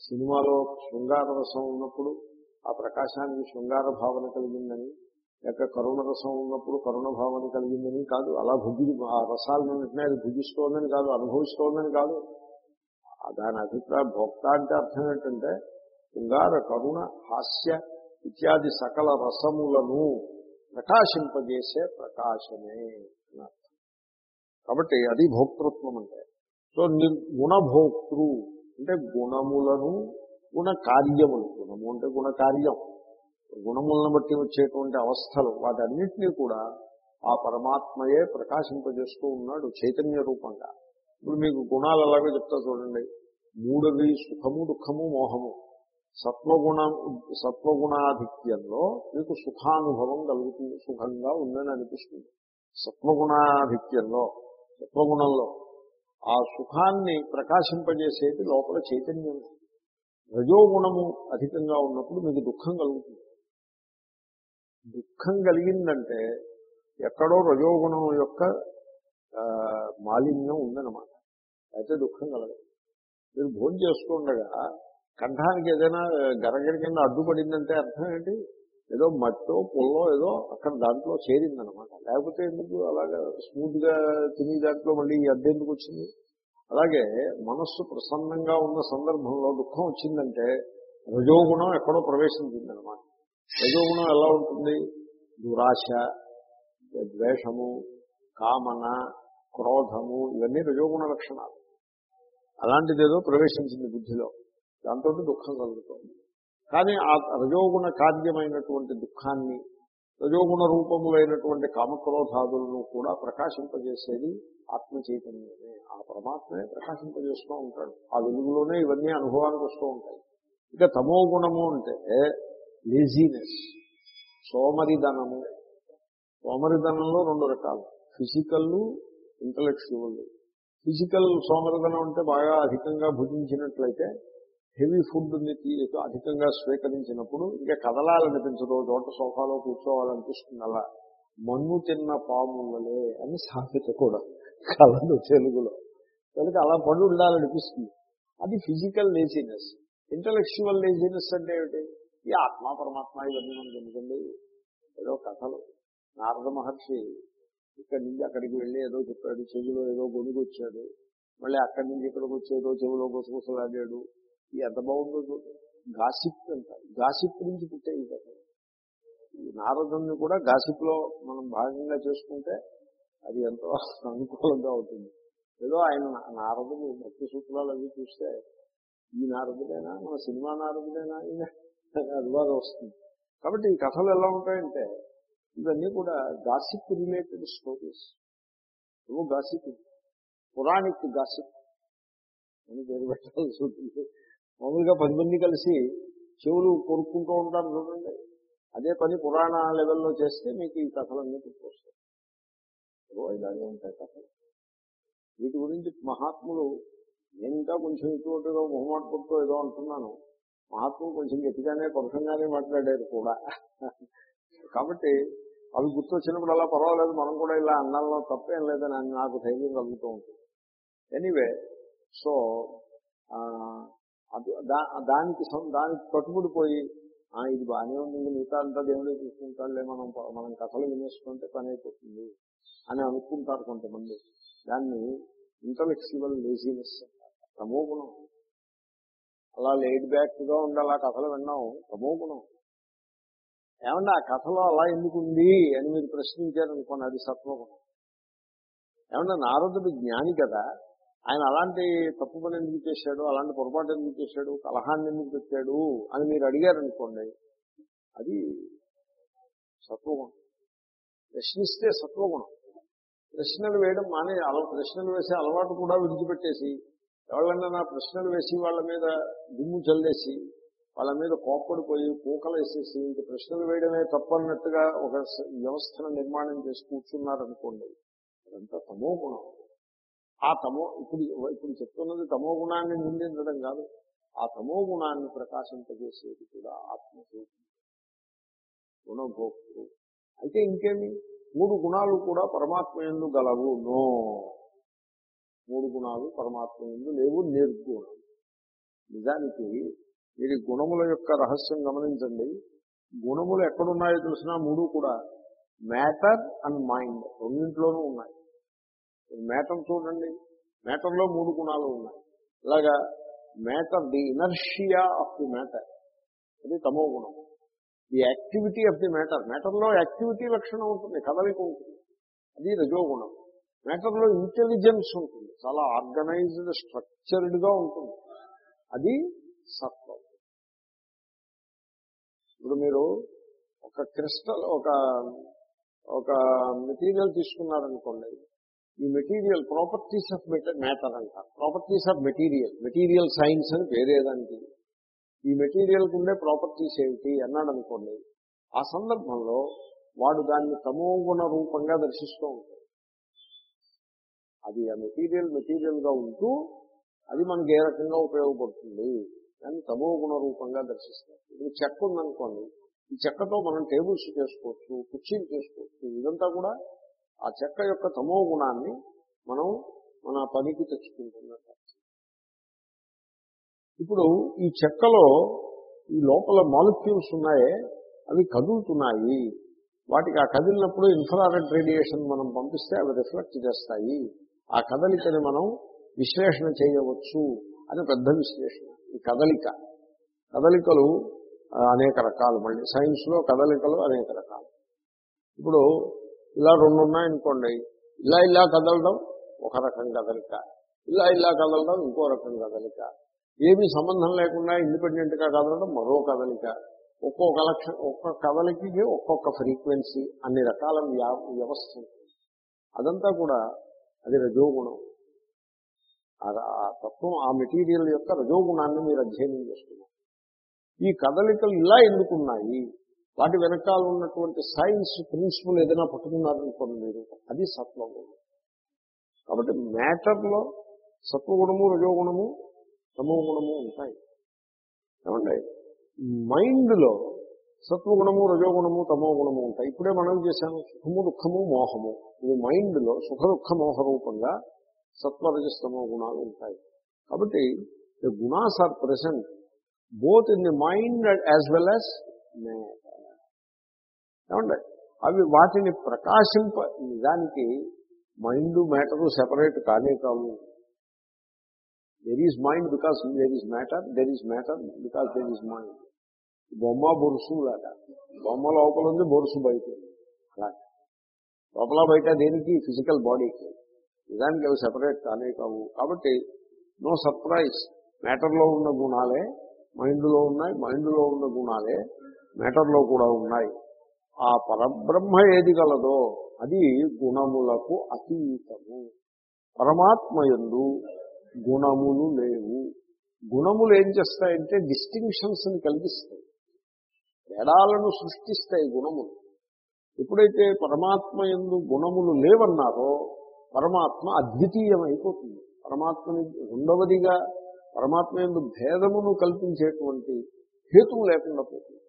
Speaker 1: సినిమాలో శృంగార రసం ఉన్నప్పుడు ఆ ప్రకాశానికి శృంగార భావన కలిగిందని లేక కరుణ రసం ఉన్నప్పుడు కరుణ భావన కలిగిందని కాదు అలా భుగి ఆ రసాలన్నింటినీ అది భుగిస్తోందని కాదు అనుభవిస్తోందని కాదు. దాని అభిప్రాయం భోక్త అంటే అర్థం ఏంటంటే శృంగార కరుణ హాస్య ఇత్యాది సకల రసములను ప్రకాశింపజేసే ప్రకాశమే అని అర్థం. కాబట్టి అది భోక్తృత్వం అంటే. సో నిర్గుణభోక్తృ అంటే గుణములను గుణకార్యములు. గుణము అంటే గుణకార్యం. గుణములను బట్టి వచ్చేటువంటి అవస్థలు వాటన్నిటినీ కూడా ఆ పరమాత్మయే ప్రకాశింపజేస్తూ ఉన్నాడు చైతన్య రూపంగా. ఇప్పుడు మీకు గుణాలు అలాగే చెప్తా చూడండి. మూడవి సుఖము దుఃఖము మోహము. సత్వగుణ సత్వగుణాధిక్యంలో మీకు సుఖానుభవం కలుగుతుంది సుఖంగా ఉందని అనిపిస్తుంది. సత్వగుణాధిక్యంలో సత్వగుణంలో ఆ సుఖాన్ని ప్రకాశింపజేసేది లోపల చైతన్యం. రజోగుణము అధికంగా ఉన్నప్పుడు మీకు దుఃఖం కలుగుతుంది. దుఃఖం కలిగిందంటే ఎక్కడో రజోగుణం యొక్క మాలిన్యం ఉందన్నమాట. అయితే దుఃఖం కలగదు. మీరు భోజనం చేస్తుండగా కంఠానికి ఏదైనా గరగర కింద అడ్డుపడిందంటే అర్థం ఏంటి? ఏదో మట్టో పుల్లో ఏదో అక్కడ దాంట్లో చేరిందనమాట లేకపోతే ఎందుకు అలాగా స్మూత్గా తినే తిని దాంట్లో మళ్ళీ ఈ ఎందుకు వచ్చింది? అలాగే మనస్సు ప్రసన్నంగా ఉన్న సందర్భంలో దుఃఖం వచ్చిందంటే రజోగుణం ఎక్కడో ప్రవేశించిందనమాట రజోగుణం ఎలా ఉంటుంది? దురాశ ద్వేషము కామన క్రోధము ఇవన్నీ రజోగుణ లక్షణాలు. అలాంటిది ఏదో ప్రవేశించింది బుద్ధిలో. దాంతో దుఃఖం కలుగుతుంది. కానీ ఆ రజోగుణ కార్యమైనటువంటి దుఃఖాన్ని రజోగుణ రూపములైనటువంటి కామక్రోధాదులను కూడా ప్రకాశింపజేసేది ఆత్మ చైతన్యమే. ఆ పరమాత్మే ప్రకాశింపజేస్తూ ఉంటాడు. ఆ వెలుగులోనే ఇవన్నీ అనుభవానికి వస్తూ ఉంటాయి. ఇక తమో గుణము అంటే లేజీనెస్ సోమరిధనము. సోమరిధనంలో రెండు రకాలు. Physical intellectual. ఫిజికల్ సోమరిధనం అంటే బాగా అధికంగా భుజించినట్లయితే హెవీ ఫుడ్ని అధికంగా స్వీకరించినప్పుడు ఇంకా కదలాలనిపించదు. ఓ చోట సోఫాలో కూర్చోవాలనిపిస్తుంది అలా. మన్ను తిన్న పాములే అని సామెత కూడా కలదు తెలుగులో. కనుక అలా పండు ఉండాలనిపిస్తుంది. అది ఫిజికల్ లేజినెస్. ఇంటలెక్చువల్ లేజినెస్ అంటే ఏమిటి? ఈ ఆత్మ పరమాత్మ ఇవన్నీ మనకి ఎందుకండి? ఏదో కథలు. నారద మహర్షి ఇక్కడి నుంచి అక్కడికి వెళ్ళి ఏదో చెప్పాడు. చెవిలో ఏదో గొడుగు వచ్చాడు. మళ్ళీ అక్కడి నుంచి ఇక్కడికి వచ్చి ఏదో చెవిలో గుసగుసలాడాడు ఇది ఎంత బాగుందో చూడండి గాసిప్ అంటారు గాసిప్ నుంచి పుట్టే కదా. ఈ నారదుని కూడా గాసిప్లో మనం భాగంగా చేసుకుంటే అది ఎంతో అనుకూలంగా అవుతుంది. ఏదో ఆయన నారదుడు భక్తి సూత్రాలు అవి చూస్తే ఈ నారదుడైనా? మన సినిమా నారదుడైనా? ఈయన అనువాదం వస్తుంది. కాబట్టి ఈ కథలు ఎలా ఉంటాయంటే ఇవన్నీ కూడా గాసిప్ రిలేటెడ్ స్టోరీస్. ఏవో గాసిప్ పురాణిక్ గాసిప్. అని పేరు పెట్టాల్సి ఉంటుంది. మామూలుగా పది మంది కలిసి చెవులు కొరుక్కుంటూ ఉంటారు చూడండి. అదే పని పురాణ లెవెల్లో చేస్తే మీకు ఈ కథలన్నీ గుర్తొస్తాయి. ఇలాగే ఉంటాయి కథలు. వీటి గురించి మహాత్ములు నేను ఇంకా కొంచెం ఇటువంటిదో మొహమాటపడుతూ ఏదో అంటున్నాను. మహాత్ములు కొంచెం గట్టిగానే పరుషంగానే మాట్లాడారు కూడా. కాబట్టి అవి గుర్తొచ్చినప్పుడు అలా పర్వాలేదు మనం కూడా ఇలా అన్నాలో తప్పేం లేదని నాకు ధైర్యం కలుగుతూ ఉంటుంది. ఎనీవే సో దానికి దానికి కట్టుబడిపోయి ఇది బాగానే ఉంది మిగతా అంతా దేవుడే చూసుకుంటాడులే మనం మనం కథలు వినేసుకుంటే పని అయిపోతుంది అని అనుకుంటారు కొంతమంది. దాన్ని ఇంటలెక్చువల్ లేజినెస్ అంటారు. తమోగుణం అలా లేడ్ బ్యాక్గా ఉండి అలా కథలు విన్నాం తమోగుణం ఏమన్నా ఆ కథలో అలా ఎందుకుంది అని మీరు ప్రశ్నించారనుకోండి అది సత్వగుణం. ఏమన్నా నారదుడు జ్ఞాని కదా ఆయన అలాంటి తప్పు పని ఎందుకు చేశాడు? అలాంటి పొరపాటు ఎందుకు చేశాడు? కలహాన్ని ఎందుకు పెట్టాడు అని మీరు అడిగారనుకోండి అది సత్వగుణం. ప్రశ్నిస్తే సత్వగుణం. ప్రశ్నలు వేయడం మానే ప్రశ్నలు వేసే అలవాటు కూడా విడిచిపెట్టేసి ఎవరన్నా నా ప్రశ్నలు వేసి వాళ్ళ మీద దుమ్ము చల్లేసి వాళ్ళ మీద కోప్పడిపోయి కూకలు వేసేసి ఇంక ప్రశ్నలు వేయడమే తప్పన్నట్టుగా ఒక వ్యవస్థను నిర్మాణం చేసి కూర్చున్నారనుకోండి అదంతా తమో గుణం ఆ తమో ఇప్పుడు ఇప్పుడు చెప్తున్నది తమో గుణాన్ని నిందించడం కాదు. ఆ తమో గుణాన్ని ప్రకాశింపజేసేది కూడా ఆత్మస్వరూపం. గుణభోక్తృ. అయితే ఇంకేమి? మూడు గుణాలు కూడా పరమాత్మ ఎందు గలవు. నో. మూడు గుణాలు పరమాత్మ ఎందు లేవు నిర్గుణం. నిజానికి మీరు గుణముల యొక్క రహస్యం గమనించండి. గుణములు ఎక్కడున్నాయో తెలిసినా మూడు కూడా మ్యాటర్ అండ్ మైండ్ రెండింటిలోనూ ఉన్నాయి. మేటర్ చూడండి. మేటర్లో మూడు గుణాలు ఉన్నాయి. ఇలాగా matter the inertia of the matter. అది తమో గుణం. The activity of the matter. మ్యాటర్లో activity లక్షణం ఉంటుంది కదలిక ఉంటుంది. అది రజోగుణం మ్యాటర్లో ఇంటెలిజెన్స్ ఉంటుంది. చాలా ఆర్గనైజ్డ్ స్ట్రక్చర్డ్గా ఉంటుంది. అది సత్వం. ఇప్పుడు మీరు ఒక క్రిస్టల్ ఒక ఒక మెటీరియల్ తీసుకున్నారనుకోండి. ఈ మెటీరియల్ ప్రాపర్టీస్ ఆఫ్ మ్యాటర్ అంట. Properties of material. Material science అని పేరేదానికి ఈ మెటీరియల్కి ఉండే ప్రాపర్టీస్ ఏమిటి అన్నాడు అనుకోండి ఆ సందర్భంలో వాడు దాన్ని తమోగుణ రూపంగా దర్శిస్తూ ఉంటాడు. అది ఆ మెటీరియల్ మెటీరియల్గా ఉంటూ అది మనకి ఏ రకంగా ఉపయోగపడుతుంది దాన్ని తమోగుణ రూపంగా దర్శిస్తారు. ఇప్పుడు చెక్క ఉందనుకోండి ఈ చెక్కతో మనం టేబుల్స్ చేసుకోవచ్చు కుర్చీలు చేసుకోవచ్చు ఇదంతా కూడా ఆ చెక్క యొక్క తమో గుణాన్ని మనం మన పనికి తెచ్చుకుంటున్నట్టు ఇప్పుడు ఈ చెక్కలో ఈ లోపల మాలిక్యూల్స్ ఉన్నాయే అవి కదులుతున్నాయి. వాటికి ఆ కదిలినప్పుడు ఇన్ఫ్రారెడ్ రేడియేషన్ మనం పంపిస్తే అవి రిఫ్లెక్ట్ చేస్తాయి. ఆ కదలికని మనం విశ్లేషణ చేయవచ్చు అని పెద్ద విశ్లేషణ. ఈ కదలిక. కదలికలు అనేక రకాలు. మళ్ళీ సైన్స్లో కదలికలు అనేక రకాలు. ఇప్పుడు ఇలా రెండు ఉన్నాయనుకోండి ఇలా ఇలా కదలడం ఒక రకం కదలిక. ఇలా ఇలా కదలడం ఇంకో రకం కదలిక. ఏమీ సంబంధం లేకుండా ఇండిపెండెంట్గా కదలడం మరో కదలిక. ఒక్కొక్క లక్ష ఒక్కొక్క కదలికి ఒక్కొక్క ఫ్రీక్వెన్సీ అన్ని రకాల వ్యవస్థ అదంతా కూడా అది రజోగుణం. ఆ తత్వం ఆ మెటీరియల్ యొక్క రజోగుణాన్ని మీరు అధ్యయనం చేస్తున్నారు ఈ కదలికలు ఇలా ఎందుకున్నాయి? వాటి వెనకాల ఉన్నటువంటి సైన్స్ ప్రిన్సిపల్ ఏదైనా పట్టుకున్నారనుకోండి మీరు అది సత్వగుణం. కాబట్టి మ్యాటర్లో సత్వగుణము రజోగుణము తమో గుణము ఉంటాయి. ఏమండి? మైండ్లో సత్వగుణము రజోగుణము తమో గుణము ఉంటాయి. ఇప్పుడే మనం చేశాము? సుఖము దుఃఖము మోహము. ఇది మైండ్లో సుఖ దుఃఖ మోహ రూపంగా సత్వరజస్తమో గుణాలు ఉంటాయి. కాబట్టి the gunas are present both in the mind as well as ఏమండి? అవి వాటిని ప్రకాశింప నిజానికి మైండ్ మ్యాటరు సెపరేట్ కానే కావు. There is mind because there is matter there is matter because there is mind బొమ్మ బొరుసు లాగా. బొమ్మ లోపల ఉంది బొరుసు బయట అలాగే లోపల బయట దేనికి? ఫిజికల్ బాడీకి నిజానికి అవి సెపరేట్ కానే కావు. కాబట్టి నో సర్ప్రైజ్ మ్యాటర్లో ఉన్న గుణాలే మైండ్లో ఉన్నాయి మైండ్లో ఉన్న గుణాలే మ్యాటర్లో కూడా ఉన్నాయి. ఆ పరబ్రహ్మ ఏది గలదో అది గుణములకు అతీతము. పరమాత్మయందు గుణములు లేవు. గుణములు ఏం చేస్తాయంటే డిస్టింక్షన్స్ని కలిగిస్తాయి. తేడాలను సృష్టిస్తాయి గుణములు. ఎప్పుడైతే పరమాత్మ ఎందు గుణములు లేవన్నారో పరమాత్మ అద్వితీయమైపోతుంది. పరమాత్మని రెండవదిగా పరమాత్మ యందు భేదమును కల్పించేటువంటి హేతువు లేకుండా పోతుంది.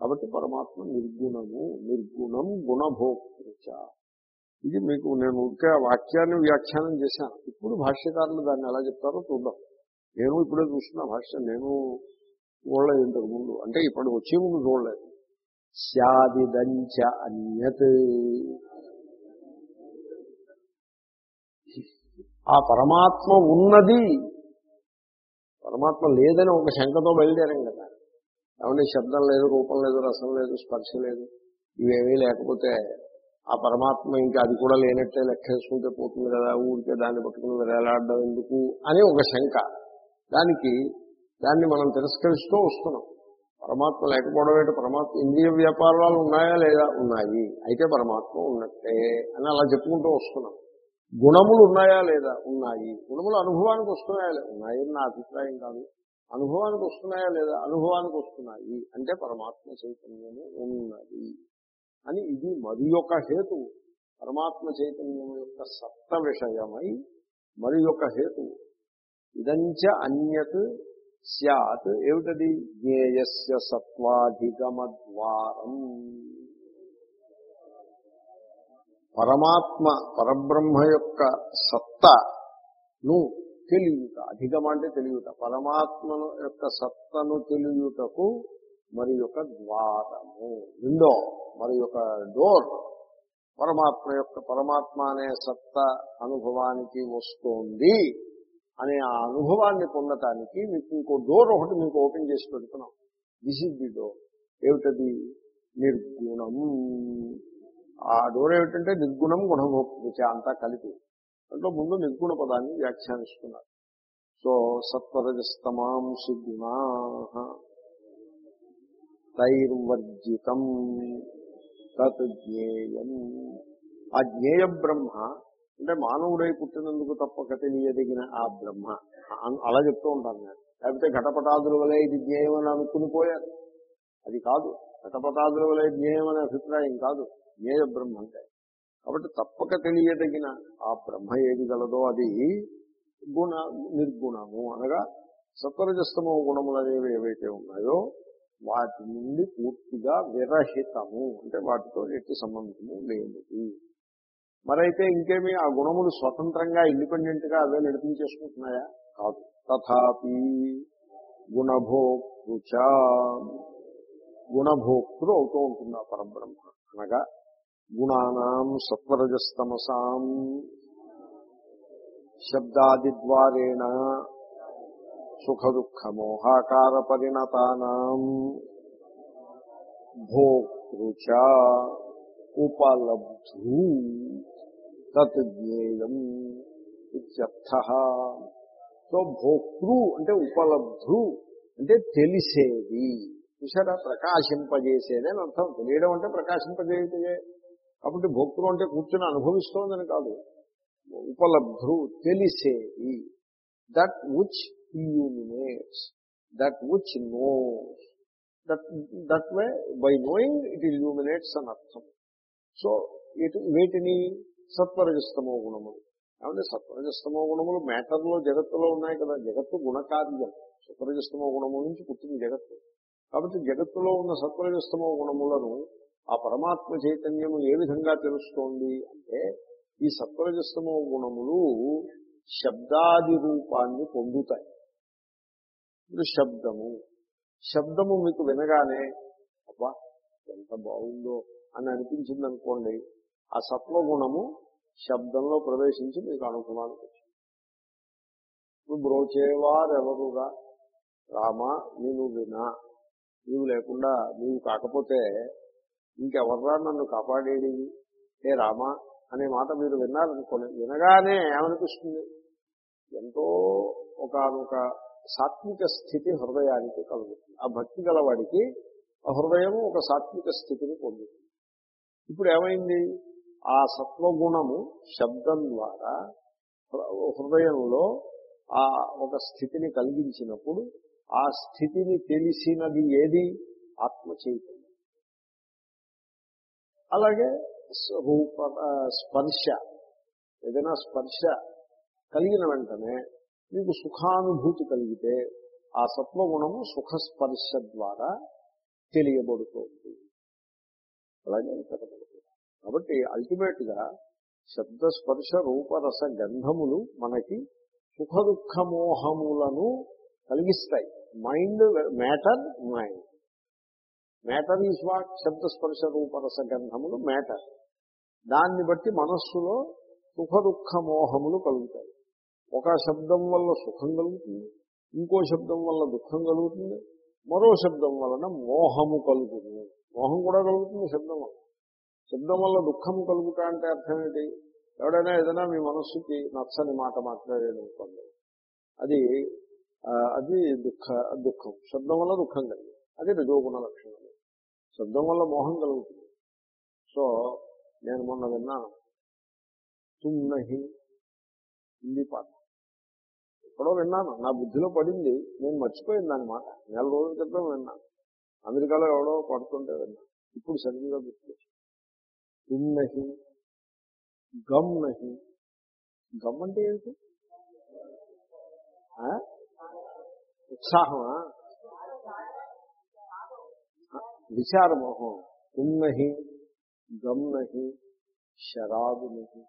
Speaker 1: కాబట్టి పరమాత్మ నిర్గుణము నిర్గుణం గుణభోక్తృచ. ఇది మీకు నేను ఇంకా వాక్యాన్ని వ్యాఖ్యానం చేశాను. ఇప్పుడు భాష్యకారులు దాన్ని ఎలా చెప్తారో చూద్దాం. నేను ఇప్పుడే చూస్తున్న భాష్యం నేను చూడలేదు ఇంతకు ముందు. అంటే ఇప్పుడు వచ్చే ముందు చూడలేదు. స్యాదిదంచ అన్యత్. ఆ పరమాత్మ ఉన్నది. పరమాత్మ లేదని ఒక శంకతో బయలుదేరాం కదా. ఏమంటే శబ్దం లేదు రూపం లేదు రసం లేదు స్పర్శ లేదు ఇవేమీ లేకపోతే ఆ పరమాత్మ ఇంకా అది కూడా లేనట్టే లెక్కేసుకుంటే పోతుంది కదా ఊరికే దాన్ని పట్టుకుని వేలాడడం ఎందుకు అని ఒక శంక. దానికి దాన్ని మనం తిరస్కరిస్తూ వస్తున్నాం. పరమాత్మ లేకపోవడం ఏంటి? పరమాత్మ ఇంద్రియ వ్యాపారాలు ఉన్నాయా లేదా? ఉన్నాయి. అయితే పరమాత్మ ఉన్నట్టే అని అలా చెప్పుకుంటూ వస్తున్నాం. గుణములు ఉన్నాయా లేదా? ఉన్నాయి. గుణములు అనుభవానికి వస్తున్నాయా లేదా? ఉన్నాయి అని నా అభిప్రాయం కాదు. అనుభవానికి వస్తున్నాయా లేదా? అనుభవానికి వస్తున్నాయి. అంటే పరమాత్మ చైతన్యము ఉన్నది అని ఇది మరి యొక్క హేతు. పరమాత్మ చైతన్యం యొక్క సత్త విషయమై మరి యొక్క హేతు. ఇదంచ అన్యత్ సత్ ఏమిటది? జ్ఞేయస్య సత్వాధిగమద్వారం. పరమాత్మ పరబ్రహ్మ యొక్క సత్తను తెలియట అధికం అంటే తెలియట పరమాత్మను యొక్క సత్తను తెలియటకు మరి యొక్క ద్వారము. విండో మరి యొక్క డోర్. పరమాత్మ యొక్క పరమాత్మ అనే సత్త అనుభవానికి వస్తోంది అనే ఆ అనుభవాన్ని పొందటానికి మీకు ఇంకో డోర్ ఒకటి మీకు ఓపెన్ చేసి పెడుతున్నాం. దిస్ ఇస్ ది డోర్ ఏమిటది? నిర్గుణం. ఆ డోర్ ఏమిటంటే నిర్గుణం గుణభోక్తి అంతా కలిపి. అంటే ముందు నిర్గుణ పదాన్ని వ్యాఖ్యానిస్తున్నారు. సో సత్వరజస్తమాంసి గుణా తైర్వర్జితం తత్ జ్ఞేయం. ఆ జ్ఞేయ బ్రహ్మ అంటే మానవుడై పుట్టినందుకు తప్పక తెలియదగిన ఆ బ్రహ్మ. అలా చెప్తూ ఉంటాను నేను. లేకపోతే ఘటపటాదుల వలె ఇది జ్ఞేయం అని అనుకుని పోయారు అది కాదు. ఘటపటాదుల వలె జ్ఞేయం అనే అభిప్రాయం కాదు. జ్ఞేయ బ్రహ్మ అంటే. కాబట్టి తప్పక తెలియదగిన ఆ బ్రహ్మ ఏది గలదో అది గుణ నిర్గుణము అనగా సత్వరజస్తమ గుణములు అనేవి ఏవైతే ఉన్నాయో వాటి నుండి పూర్తిగా విరహితము. అంటే వాటితో ఎట్టి సంబంధము లేనిది మరైతే ఇంకేమి ఆ గుణములు స్వతంత్రంగా ఇండిపెండెంట్గా అవే నడిపించేసుకుంటున్నాయా? కాదు. తథాపి గుణభోక్తృచ. గుణభోక్తృ అవుతూ ఉంటుంది ఆ పరబ్రహ్మ అనగా గుణానాం సత్వరజస్తమసాం శబ్దాదిద్వారేణ సుఖ దుఃఖ మోహాకార పరిణతానాం భోక్తృచ ఉపలబ్ధు తేయం ఇత్యర్థ. సో భోక్తృ అంటే ఉపలబ్ధు అంటే తెలిసేది. చూసారా ప్రకాశింపజేసేది అని అర్థం. తెలియడం అంటే ప్రకాశింపజేయటే కాబట్టి భోక్తృ అంటే కూర్చొని అనుభవిస్తోందని కాదు. ఉపలబ్ధు తెలిసేది. That which illuminates that which knows that that way by knowing it illuminates అని అర్థం. సో ఇటు వీటిని? సత్వరజస్తమో గుణములు. ఏమంటే సత్వరజస్తమో గుణములు మ్యాటర్లో జగత్తులో ఉన్నాయి కదా. జగత్తు గుణకార్యం. సత్వరజస్తమో గుణము నుంచి పుట్టింది జగత్తు. కాబట్టి జగత్తులో ఉన్న సత్వరజస్తమో గుణములను ఆ పరమాత్మ చైతన్యము ఏ విధంగా తెలుస్తోంది అంటే ఈ సత్వరజస్తమో గుణములు శబ్దాది రూపాన్ని పొందుతాయి. ఇప్పుడు శబ్దము. శబ్దము మీకు వినగానే అబ్బా ఎంత బాగుందో అని అనిపించింది అనుకోండి ఆ సత్వగుణము శబ్దంలో ప్రవేశించి మీకు అనుకున్నాను. వచ్చింది ఇప్పుడు బ్రోచేవారెవరుగా రామ నేను వినా. నీవు లేకుండా నీవు కాకపోతే ఇంకెవర్రా నన్ను కాపాడేది? ఏ రామ? అనే మాట మీరు విన్నారనుకోలేదు వినగానే ఏమనిపిస్తుంది? ఎంతో ఒకనొక సాత్విక స్థితి హృదయానికి కలుగుతుంది. ఆ భక్తి గలవాడికి ఆ హృదయము ఒక సాత్విక స్థితిని పొందుతుంది. ఇప్పుడు ఏమైంది? ఆ సత్వగుణము శబ్దం ద్వారా హృదయంలో ఆ ఒక స్థితిని కలిగించినప్పుడు ఆ స్థితిని తెలిసినది ఏది? ఆత్మ చైతన్యం అలాగే రూప స్పర్శ. ఏదైనా స్పర్శ కలిగిన వెంటనే మీకు సుఖానుభూతి కలిగితే ఆ సత్వగుణము సుఖస్పర్శ ద్వారా తెలియబడుతోంది. అలాగే కాబట్టి అల్టిమేట్గా రూపరస గంధములు మనకి సుఖ దుఃఖ మోహములను కలిగిస్తాయి. Mind matter mind. Matter is what? శబ్ద స్పర్శ రూపరస గంధములు మ్యాటర్. దాన్ని బట్టి మనస్సులో సుఖ దుఃఖ మోహములు కలుగుతాయి. ఒక శబ్దం వల్ల సుఖం కలుగుతుంది ఇంకో శబ్దం వల్ల దుఃఖం కలుగుతుంది మరో శబ్దం వలన మోహము కలుగుతుంది. మోహం కూడా కలుగుతుంది శబ్దం వల్ల. శబ్దం వల్ల దుఃఖం కలుగుతా అంటే అర్థం ఏంటి? ఎవడైనా ఏదైనా మీ మనస్సుకి నచ్చని మాట మాట్లాడేది అనుకోండి. అది అది దుఃఖ దుఃఖం. శబ్దం వల్ల దుఃఖం కలిగింది. అది రజోగుణ లక్షణం. శబ్దం వల్ల మోహం కలుగుతుంది. సో నేను మొన్న విన్నాను తున్నహి హిందీ పాట. ఎక్కడో విన్నాను నా బుద్ధిలో పడింది నేను మర్చిపోయింది అనమాట నెల రోజుల క్రితం విన్నాను అమెరికాలో ఎవడో పడుతుంటే విన్నాను ఇప్పుడు సరిగ్గా గుర్తు తుమ్నహి గమ్ నహి గమ్ అంటే ఏంటి? ఉత్సాహమా? విచారమోహం ఉన్నహి గమ్నహి శరాబు నహి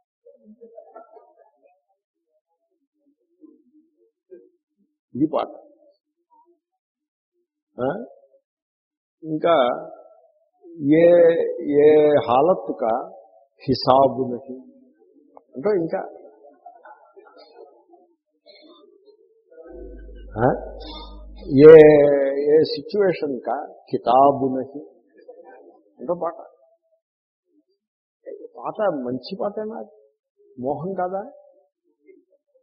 Speaker 1: ఇది పాట. ఇంకా ఏ ఏ హాలత్ కా హిసాబు నహి అంటే ఇంకా ఆ? ఏ ఏ సిచ్యువేషన్ కా? కితాబు నహి. అంటే పాట. పాట మంచి పాటేనా? మోహం కాదా?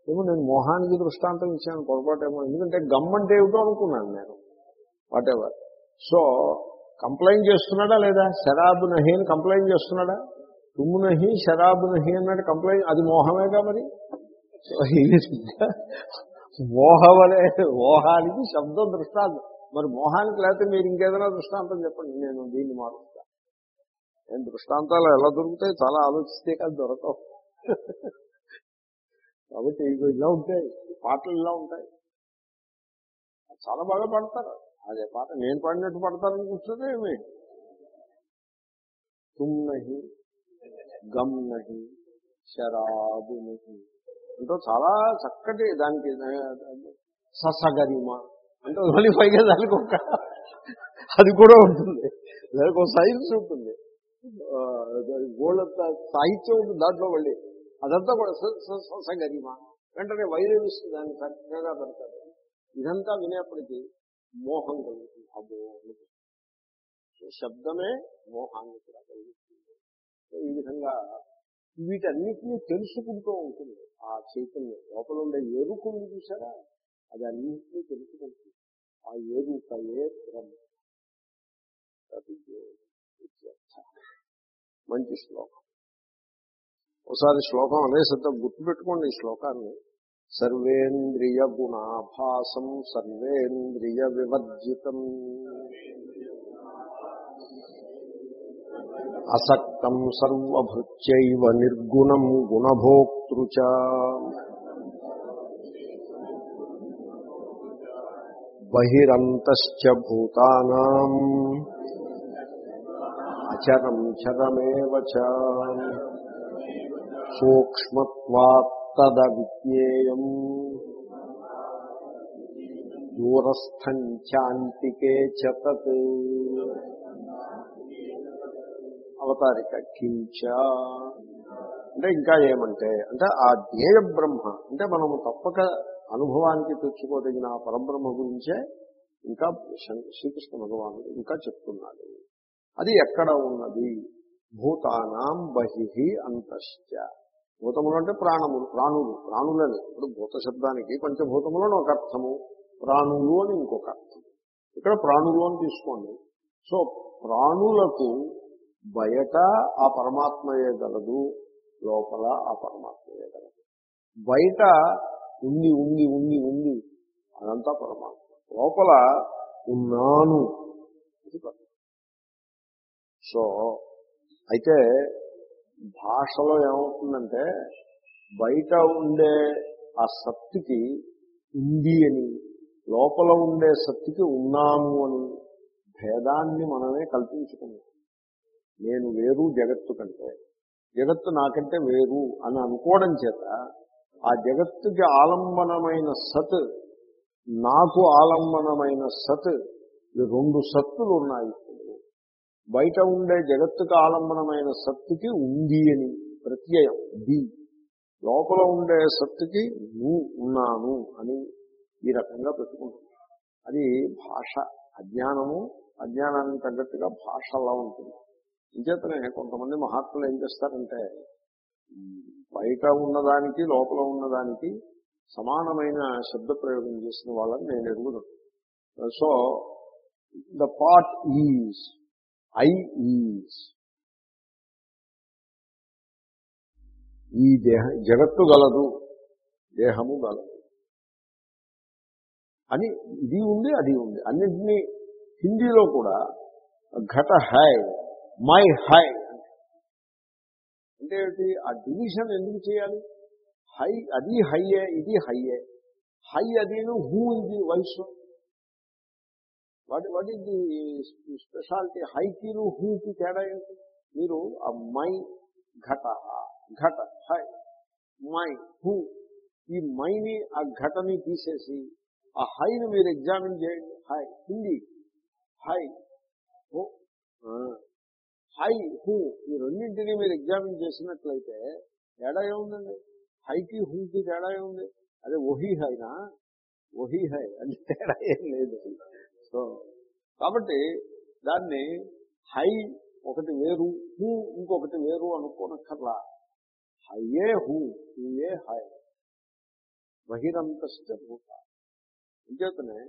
Speaker 1: ఏమో నేను మోహానికి దృష్టాంతం ఇచ్చాను పొరపాటేమో ఎందుకంటే గమ్మంటే ఏమిటో అనుకున్నాను నేను. వాటెవర్ సో కంప్లైంట్ చేస్తున్నాడా లేదా? శరాబు నహి అని కంప్లైంట్ చేస్తున్నాడా? తుమ్ము నహి శరాబు నహి అన్నట్టు కంప్లైంట్ అది మోహమేగా మరి? సో ఈ మోహానికి శబ్దం దృష్టాంతం. మరి మోహానికి లేకపోతే మీరు ఇంకేదైనా దృష్టాంతం చెప్పండి. నేను దీన్ని మారుస్తా. నేను దృష్టాంతాలు ఎలా దొరుకుతాయి? చాలా ఆలోచిస్తే కాదు దొరకవు. కాబట్టి ఇవి ఇలా ఉంటాయి. పాటలు ఇలా ఉంటాయి. చాలా బాగా పాడతారు. అదే పాట నేను పాడినట్టు పడతారని కూర్చోదే ఏమి? తుమ్ నహి గమ్ నహి శరాబు నహి. అంటే చాలా చక్కటి దానికి ససగరిమ. అంటే మళ్ళీ పైగా దానికి ఒక అది కూడా ఉంటుంది. దానికి ఒక సైన్స్ ఉంటుంది. గోళ్ళ సాహిత్యం ఉంటుంది దాంట్లో మళ్ళీ. అదంతా కూడా సంగతిమా? వెంటనే వైరస్ దాన్ని చక్కగా పెడతారు. ఇదంతా వినేప్పటికీ మోహం కలుగుతుంది. అబ్బో శబ్దమే మోహాన్ని కూడా కలిగిస్తుంది. ఈ విధంగా వీటన్నిటినీ తెలుసుకుంటూ ఉంటుంది. ఆ చైతన్యం. లోపల ఉండే ఎరుకుంది చూసారా? అది అన్నింటినీ తెలుసుకుంటుంది. ఆ ఎరుకయే బ్రహ్మ. మంచి శ్లోకం. ఒకసారి శ్లోకం అనేసంత గుర్తుపెట్టుకోండి ఈ శ్లోకాన్ని. సర్వేంద్రియ గుణాభాసం సర్వేంద్రియ వివర్జితం. అసక్తం సర్వభృత్యైవ నిర్గుణం గుణభోక్తృచ బహిరంతశ్చ భూతానాం అచరం చరమేవ చ దూరస్థం చాంతికే దూరస్థంచాంతికే చతత్ అవతారిక కించ. అంటే ఇంకా ఏమంటే అంటే ఆ జ్ఞేయ బ్రహ్మ అంటే మనము తప్పక అనుభవానికి తెచ్చుకోదగిన ఆ పరబ్రహ్మ గురించే ఇంకా శం- శ్రీకృష్ణ భగవానుడు ఇంకా చెప్తున్నాడు. అది ఎక్కడ ఉన్నది? భూతానాం బహి అంతశ్చ. భూతములు అంటే ప్రాణములు ప్రాణులు ప్రాణులని ఇప్పుడు భూత శబ్దానికి పంచభూతములను ఒక అర్థము ప్రాణులు అని ఇంకొక అర్థం. ఇక్కడ ప్రాణులు అని తీసుకోండి. సో ప్రాణులకు బయట ఆ పరమాత్మయే గలదు లోపల ఆ పరమాత్మయే గలదు. బయట ఉంది ఉంది ఉంది ఉంది. అదంతా పరమాత్మ. లోపల ఉన్నాను. ఇది సో అయితే భాషలో ఏమవుతుందంటే బయట ఉండే ఆ శక్తికి ఉంది అని లోపల ఉండే శక్తికి ఉన్నాము అని భేదాన్ని మనమే కల్పించుకున్నాం. నేను వేరు జగత్తు కంటే జగత్తు నాకంటే వేరు అని అనుకోవడం చేత ఆ జగత్తుకి ఆలంబనమైన సత్ నాకు ఆలంబనమైన సత్ ఈ రెండు సత్తులు ఉన్నాయి ఇప్పుడు. బయట ఉండే జగత్తుకు ఆలంబనమైన సత్తుకి ఉంది అని ప్రత్యయం ది. లోపల ఉండే సత్తుకి నువ్వు ఉన్నాను అని ఈ రకంగా పెట్టుకుంటుంది అది భాష అజ్ఞానము అజ్ఞానానికి తగ్గట్టుగా భాష అలా ఉంటుంది. ఇంచేతనే కొంతమంది మహాత్ములు ఏం చేస్తారంటే బయట ఉన్నదానికి లోపల ఉన్నదానికి సమానమైన శబ్ద ప్రయోగం చేసిన వాళ్ళని నేను ఎరుగుతాను so the part is I is ఈ దేహ జగత్తు గలదు దేహము గలదు. అని ఇది ఉంది అది ఉంది. అన్నింటినీ హిందీలో కూడా ఘట హై మై హై అంటే ఏమిటి ఆ డివిజన్ ఎందుకు చేయాలి? హై అది హయ్యే ఇది హయ్యే. హై అదిను హూ ఇది వయసు. What what is the speciality? హైకిను హూకి తేడా ఏంటి? మీరు ఆ మై ఘట ఘట హై మై హూ ఈ మైని ఆ ఘటని తీసేసి ఆ హైని మీరు ఎగ్జామిన్ చేయండి. హై హిందీ హై హో ఆ, హై హూ ఈ రెండింటినీ మీరు ఎగ్జామిన్ చేసినట్లయితే తేడా ఏముందండి? హైకి హూకి తేడా ఏముంది? అదే ఒహి హైనా? ఒహి హై అని తేడా ఏం లేదు. సో కాబట్టి దాన్ని హై ఒకటి వేరు హూ ఇంకొకటి వేరు అనుకోనక్కర్లా. హయ్యే హూ హూయే హై. బహిరంతశ్చ భూత. అంచేతనే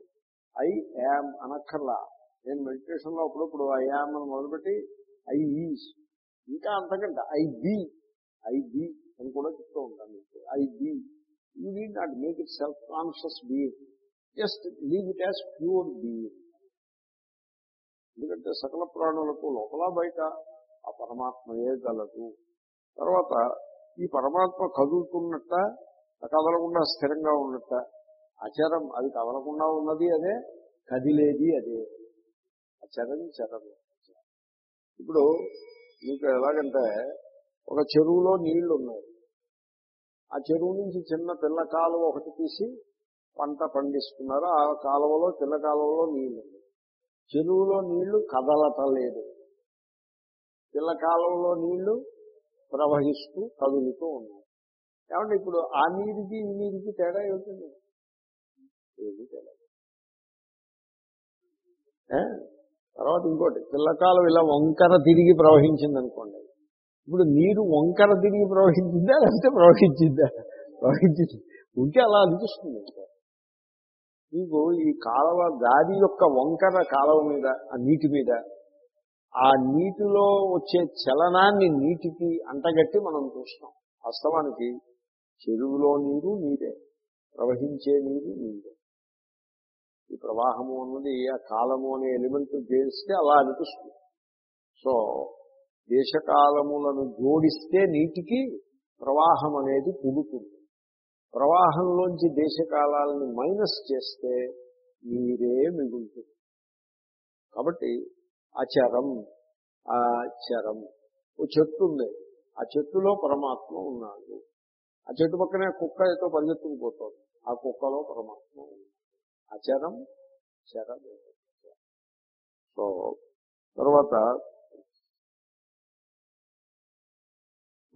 Speaker 1: ఐ యామ్ అనక్కర్లా. నేను మెడిటేషన్లో అప్పుడప్పుడు ఐ యామ్ అని మొదలుపెట్టి ఐ ఈజ్ ఇంకా అంతకంటే ఐ బి ఐ బి అని కూడా చెప్తూ ఉంటాను I be you need not make it self conscious being. Just leave it as pure being. ఎందుకంటే సకల ప్రాణులకు లోపల బయట ఆ పరమాత్మయే గలదు తర్వాత ఈ పరమాత్మ కదులుతున్నట్ట కదలకుండా స్థిరంగా ఉన్నట్ట అచరం అది కదలకుండా ఉన్నది అదే కదిలేది అదే. అచరం చరం ఇప్పుడు మీకు ఎలాగంటే ఒక చెరువులో నీళ్ళు ఉన్నాయి ఆ చెరువు నుంచి చిన్న పిల్ల కాలువ ఒకటి తీసి పంట పండిస్తున్నారు. ఆ కాలువలో పిల్ల కాలువలో నీళ్ళు చెరువులో నీళ్ళు కదలటలేదు. పిల్ల కాలువలో నీళ్ళు ప్రవహిస్తూ కదులుతూ ఉన్నాయి. కాబట్టి ఇప్పుడు ఆ నీరుకి ఈ నీరుకి తేడా ఏమిటండి? ఏది తేడా తర్వాత ఇంకోటి పిల్లకాలం ఇలా వంకర తిరిగి ప్రవహించింది అనుకోండి ఇప్పుడు నీరు వంకర తిరిగి ప్రవహించిందా లేకపోతే ప్రవహించిందా? ప్రవహించింది. ఉంటే అలా అనిపిస్తుంది. మీకు ఈ కాలువ దారి యొక్క వంకర కాలువ మీద ఆ నీటి మీద ఆ నీటిలో వచ్చే చలనాన్ని నీటికి అంటగట్టి మనం చూస్తాం వాస్తవానికి చెరువులో నీరు నీరే ప్రవహించే నీరు నీరే ఈ ప్రవాహము అన్నది ఆ కాలము అనే ఎలిమెంట్ చేస్తే అలా అనిపిస్తుంది. సో దేశకాలములను జోడిస్తే నీటికి ప్రవాహం అనేది పుడుతుంది ప్రవాహంలోంచి దేశకాలాలని మైనస్ చేస్తే నీరే మిగులుతుంది. కాబట్టి అచరం అచరం ఓ చెట్టు ఉంది. ఆ చెట్టులో పరమాత్మ ఉన్నాడు. ఆ చెట్టు పక్కనే కుక్క ఏదో పరిగెత్తుకుపోతుంది. ఆ కుక్కలో పరమాత్మ ఉన్నాడు అచరం చరం సో తర్వాత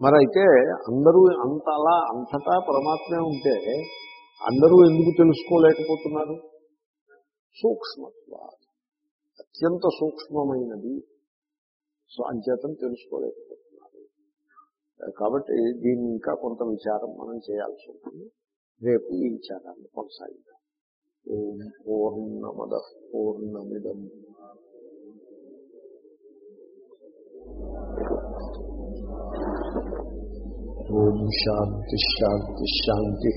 Speaker 1: మరి అయితే అందరూ అంత అలా అంతటా పరమాత్మే ఉంటే అందరూ ఎందుకు తెలుసుకోలేకపోతున్నారు? సూక్ష్మత్వ అత్యంత సూక్ష్మమైనది. సో అంచేతం తెలుసుకోలేకపోతున్నారు. కాబట్టి దీన్ని ఇంకా కొంత విచారం మనం చేయాల్సి ఉంటుంది. రేపు ఈ విచారాన్ని కొనసాగిద్దాం. ఓం పూర్ణమద పూర్ణమిదం. ఓం శాంతి శాంతి శాంతి.